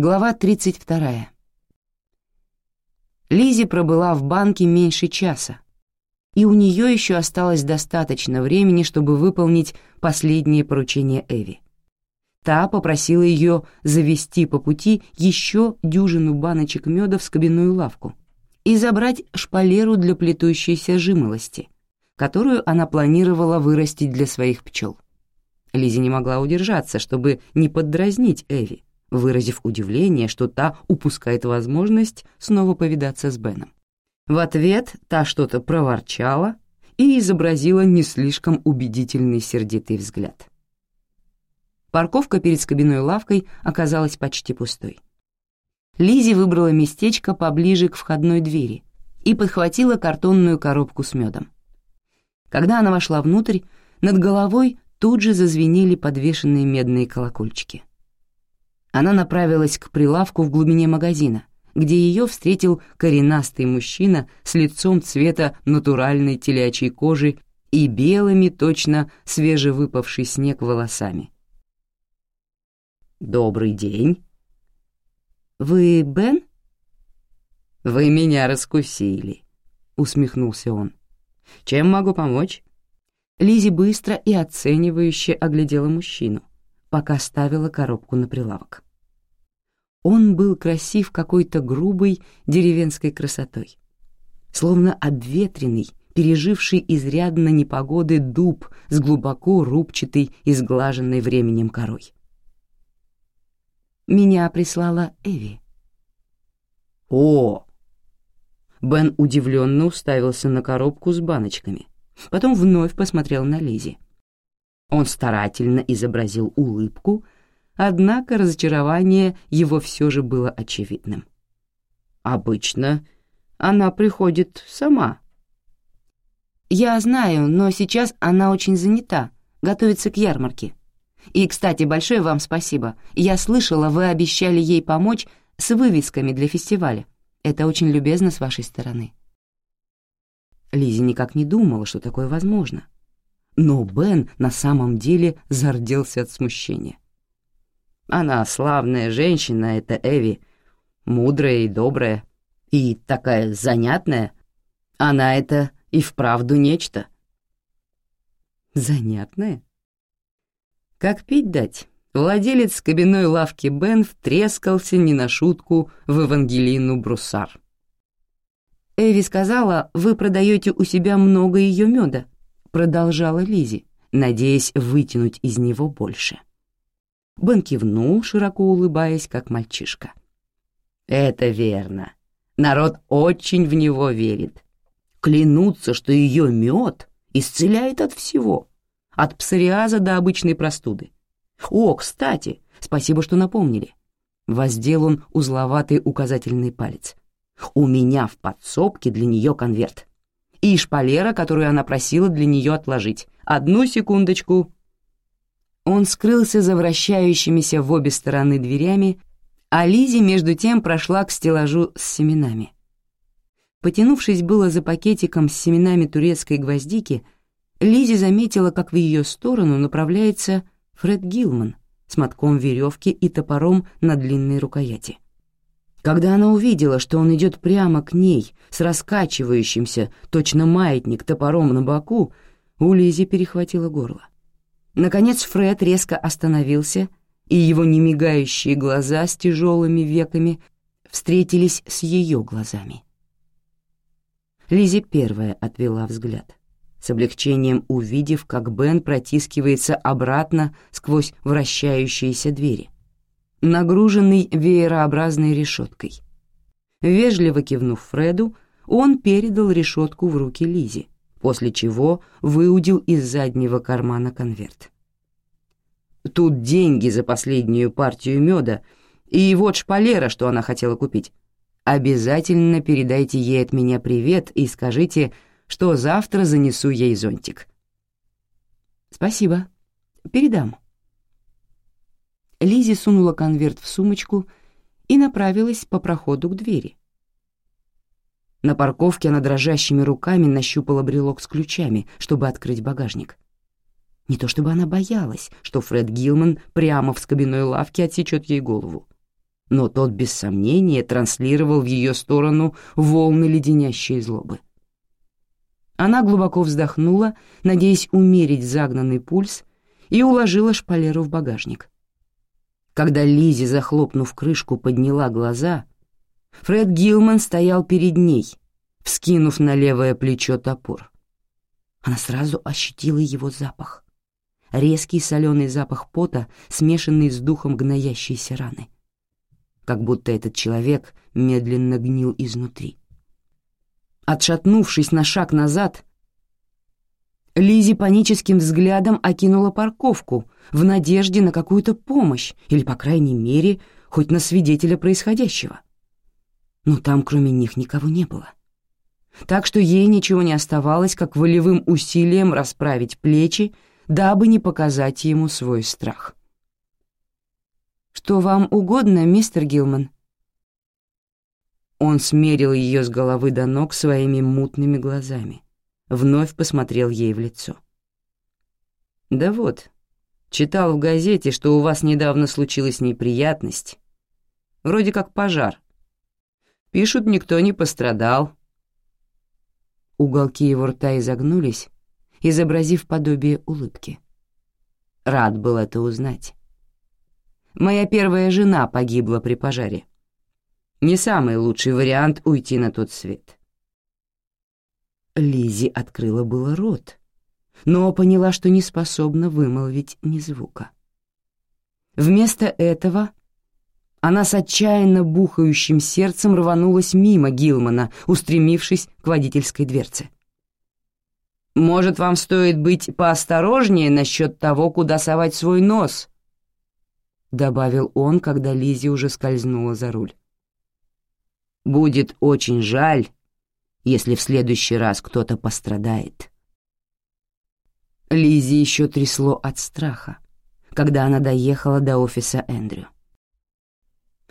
Глава 32. Лизи пробыла в банке меньше часа, и у нее еще осталось достаточно времени, чтобы выполнить последнее поручение Эви. Та попросила ее завести по пути еще дюжину баночек меда в скобяную лавку и забрать шпалеру для плетущейся жимолости, которую она планировала вырастить для своих пчел. Лизи не могла удержаться, чтобы не поддразнить Эви, выразив удивление, что та упускает возможность снова повидаться с Беном. В ответ та что-то проворчала и изобразила не слишком убедительный сердитый взгляд. Парковка перед скобяной лавкой оказалась почти пустой. Лизи выбрала местечко поближе к входной двери и подхватила картонную коробку с медом. Когда она вошла внутрь, над головой тут же зазвенели подвешенные медные колокольчики. Она направилась к прилавку в глубине магазина, где ее встретил коренастый мужчина с лицом цвета натуральной телячьей кожи и белыми, точно свежевыпавший снег волосами. «Добрый день». «Вы Бен?» «Вы меня раскусили», — усмехнулся он. «Чем могу помочь?» Лизи быстро и оценивающе оглядела мужчину, пока ставила коробку на прилавок. Он был красив какой-то грубой деревенской красотой, словно обветренный, переживший изрядно непогоды дуб с глубоко рубчатой и сглаженной временем корой. Меня прислала Эви. «О!» Бен удивленно уставился на коробку с баночками, потом вновь посмотрел на Лизи. Он старательно изобразил улыбку, однако разочарование его все же было очевидным. «Обычно она приходит сама». «Я знаю, но сейчас она очень занята, готовится к ярмарке. И, кстати, большое вам спасибо. Я слышала, вы обещали ей помочь с вывесками для фестиваля. Это очень любезно с вашей стороны». Лизи никак не думала, что такое возможно. Но Бен на самом деле зарделся от смущения. Она славная женщина, это Эви, мудрая и добрая, и такая занятная. Она это и вправду нечто. Занятная? Как пить дать? Владелец кабиной лавки Бен втрескался не на шутку в Евангелину Бруссар. «Эви сказала, вы продаете у себя много ее меда», — продолжала Лизи, надеясь вытянуть из него больше. Бен кивнул, широко улыбаясь, как мальчишка. «Это верно. Народ очень в него верит. Клянутся, что ее мед исцеляет от всего, от псориаза до обычной простуды. О, кстати, спасибо, что напомнили. Воздел он узловатый указательный палец. У меня в подсобке для нее конверт. И шпалера, которую она просила для нее отложить. Одну секундочку. Он скрылся за вращающимися в обе стороны дверями, а Лизи между тем прошла к стеллажу с семенами. Потянувшись было за пакетиком с семенами турецкой гвоздики, Лизи заметила, как в ее сторону направляется Фред Гилман с мотком веревки и топором на длинной рукояти. Когда она увидела, что он идет прямо к ней с раскачивающимся, точно маятник, топором на боку, у Лизи перехватило горло. Наконец Фред резко остановился, и его немигающие глаза с тяжелыми веками встретились с ее глазами. Лизи первая отвела взгляд с облегчением увидев, как Бен протискивается обратно сквозь вращающиеся двери, нагруженный веерообразной решеткой. Вежливо кивнув Фреду, он передал решетку в руки Лизи, после чего выудил из заднего кармана конверт. «Тут деньги за последнюю партию меда, и вот шпалера, что она хотела купить. Обязательно передайте ей от меня привет и скажите, что завтра занесу ей зонтик. «Спасибо. Передам». Лизи сунула конверт в сумочку и направилась по проходу к двери. На парковке она дрожащими руками нащупала брелок с ключами, чтобы открыть багажник. Не то чтобы она боялась, что Фред Гилман прямо в скобяной лавке отсечет ей голову. но тот без сомнения транслировал в ее сторону волны леденящей злобы. Она глубоко вздохнула, надеясь умерить загнанный пульс, и уложила шпалеру в багажник. Когда Лизи, захлопнув крышку, подняла глаза, Фред Гилман стоял перед ней, вскинув на левое плечо топор. Она сразу ощутила его запах. Резкий соленый запах пота, смешанный с духом гноящейся раны. Как будто этот человек медленно гнил изнутри. Отшатнувшись на шаг назад, Лизи паническим взглядом окинула парковку в надежде на какую-то помощь или, по крайней мере, хоть на свидетеля происходящего. Но там кроме них никого не было. Так что ей ничего не оставалось, как волевым усилием расправить плечи, дабы не показать ему свой страх. «Что вам угодно, мистер Гилман?» Он смерил ее с головы до ног своими мутными глазами, вновь посмотрел ей в лицо. «Да вот, читал в газете, что у вас недавно случилась неприятность. Вроде как пожар. Пишут, никто не пострадал». Уголки его рта изогнулись, изобразив подобие улыбки. Рад был это узнать. «Моя первая жена погибла при пожаре. Не самый лучший вариант уйти на тот свет. Лизи открыла было рот, но поняла, что не способна вымолвить ни звука. Вместо этого она с отчаянно бухающим сердцем рванулась мимо Гилмана, устремившись к водительской дверце. «Может, вам стоит быть поосторожнее насчет того, куда совать свой нос?» — добавил он, когда Лизи уже скользнула за руль. Будет очень жаль, если в следующий раз кто-то пострадает. Лизи еще трясло от страха, когда она доехала до офиса Эндрю.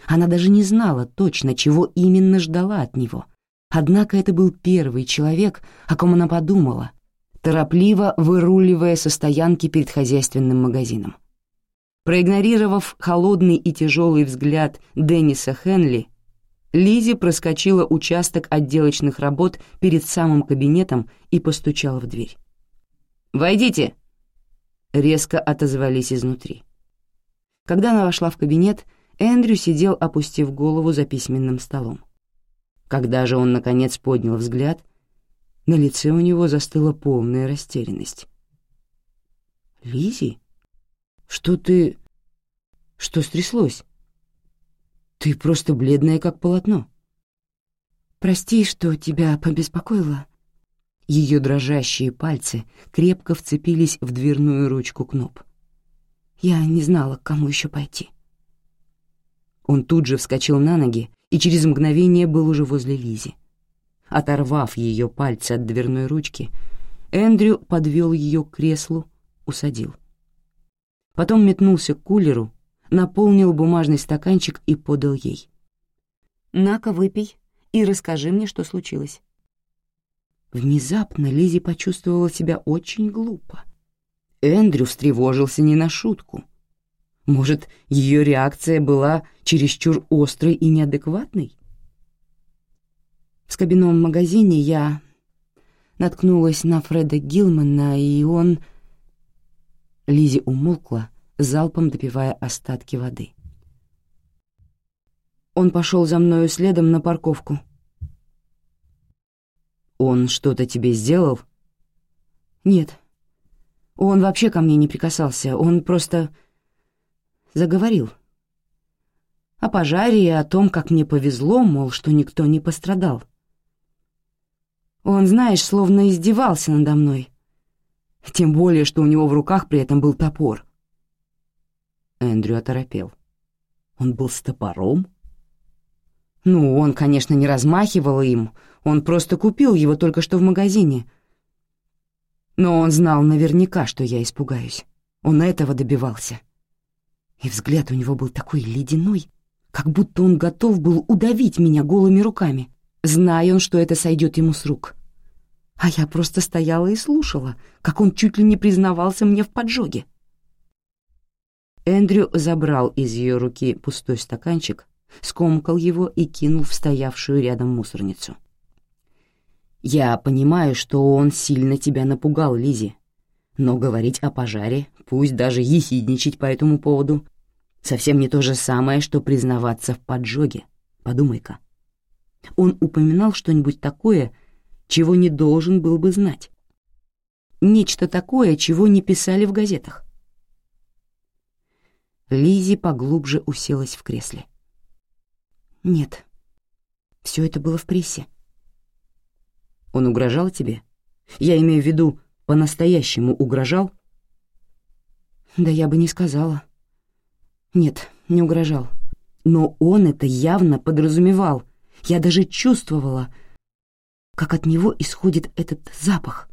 Она даже не знала точно, чего именно ждала от него, однако это был первый человек, о ком она подумала, торопливо выруливая со стоянки перед хозяйственным магазином. Проигнорировав холодный и тяжелый взгляд Денниса Хенли, Лизи проскочила участок отделочных работ перед самым кабинетом и постучала в дверь. «Войдите!» — резко отозвались изнутри. Когда она вошла в кабинет, Эндрю сидел, опустив голову за письменным столом. Когда же он, наконец, поднял взгляд, на лице у него застыла полная растерянность. Лизи, что ты... Что стряслось?» Ты просто бледная, как полотно. Прости, что тебя побеспокоила. Ее дрожащие пальцы крепко вцепились в дверную ручку Кноп. Я не знала, к кому еще пойти. Он тут же вскочил на ноги и через мгновение был уже возле Лизи. Оторвав ее пальцы от дверной ручки, Эндрю подвел ее к креслу, усадил. Потом метнулся к кулеру наполнил бумажный стаканчик и подал ей. «На-ка, выпей и расскажи мне, что случилось». Внезапно Лизи почувствовала себя очень глупо. Эндрю встревожился не на шутку. Может, ее реакция была чересчур острой и неадекватной? В скобяном магазине я наткнулась на Фреда Гилмана, и он... Лизи умолкла, залпом допивая остатки воды. Он пошел за мною следом на парковку. «Он что-то тебе сделал?» «Нет. Он вообще ко мне не прикасался. Он просто заговорил. О пожаре и о том, как мне повезло, мол, что никто не пострадал. Он, знаешь, словно издевался надо мной. Тем более, что у него в руках при этом был топор. Эндрю оторопел. Он был с топором? Ну, он, конечно, не размахивал им, он просто купил его только что в магазине. Но он знал наверняка, что я испугаюсь. Он этого добивался. И взгляд у него был такой ледяной, как будто он готов был удавить меня голыми руками, зная он, что это сойдет ему с рук. А я просто стояла и слушала, как он чуть ли не признавался мне в поджоге. Эндрю забрал из ее руки пустой стаканчик, скомкал его и кинул в стоявшую рядом мусорницу. «Я понимаю, что он сильно тебя напугал, Лизи, но говорить о пожаре, пусть даже ехидничать по этому поводу, совсем не то же самое, что признаваться в поджоге. Подумай-ка. Он упоминал что-нибудь такое, чего не должен был бы знать. Нечто такое, чего не писали в газетах. Лизи поглубже уселась в кресле. «Нет, все это было в прессе». «Он угрожал тебе? Я имею в виду, по-настоящему угрожал?» «Да я бы не сказала. Нет, не угрожал. Но он это явно подразумевал. Я даже чувствовала, как от него исходит этот запах».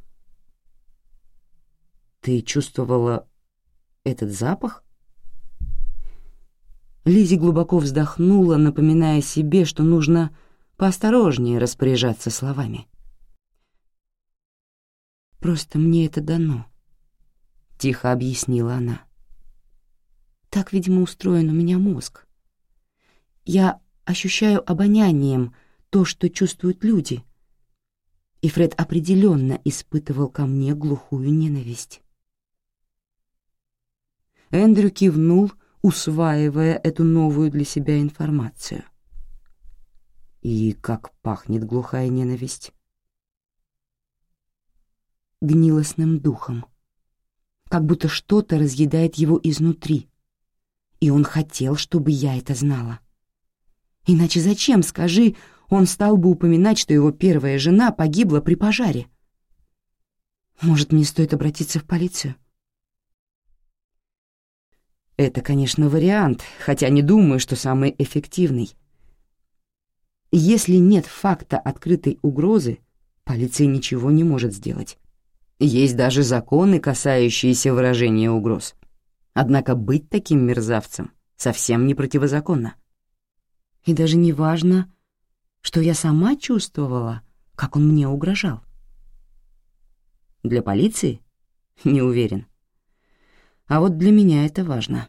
«Ты чувствовала этот запах?» Лизи глубоко вздохнула, напоминая себе, что нужно поосторожнее распоряжаться словами. «Просто мне это дано», — тихо объяснила она. «Так, видимо, устроен у меня мозг. Я ощущаю обонянием то, что чувствуют люди, и Фред определенно испытывал ко мне глухую ненависть». Эндрю кивнул, усваивая эту новую для себя информацию. И как пахнет глухая ненависть гнилостным духом, как будто что-то разъедает его изнутри, и он хотел, чтобы я это знала. Иначе зачем, скажи, он стал бы упоминать, что его первая жена погибла при пожаре? Может, мне стоит обратиться в полицию? Это, конечно, вариант, хотя не думаю, что самый эффективный. Если нет факта открытой угрозы, полиция ничего не может сделать. Есть даже законы, касающиеся выражения угроз. Однако быть таким мерзавцем совсем не противозаконно. И даже не важно, что я сама чувствовала, как он мне угрожал. Для полиции? Не уверен. А вот для меня это важно.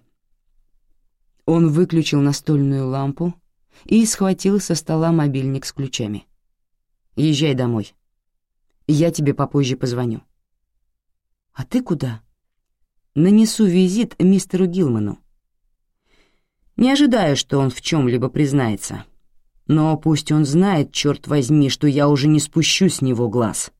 Он выключил настольную лампу и схватил со стола мобильник с ключами. «Езжай домой. Я тебе попозже позвоню». «А ты куда?» «Нанесу визит мистеру Гилману. Не ожидаю, что он в чем-либо признается. Но пусть он знает, черт возьми, что я уже не спущу с него глаз».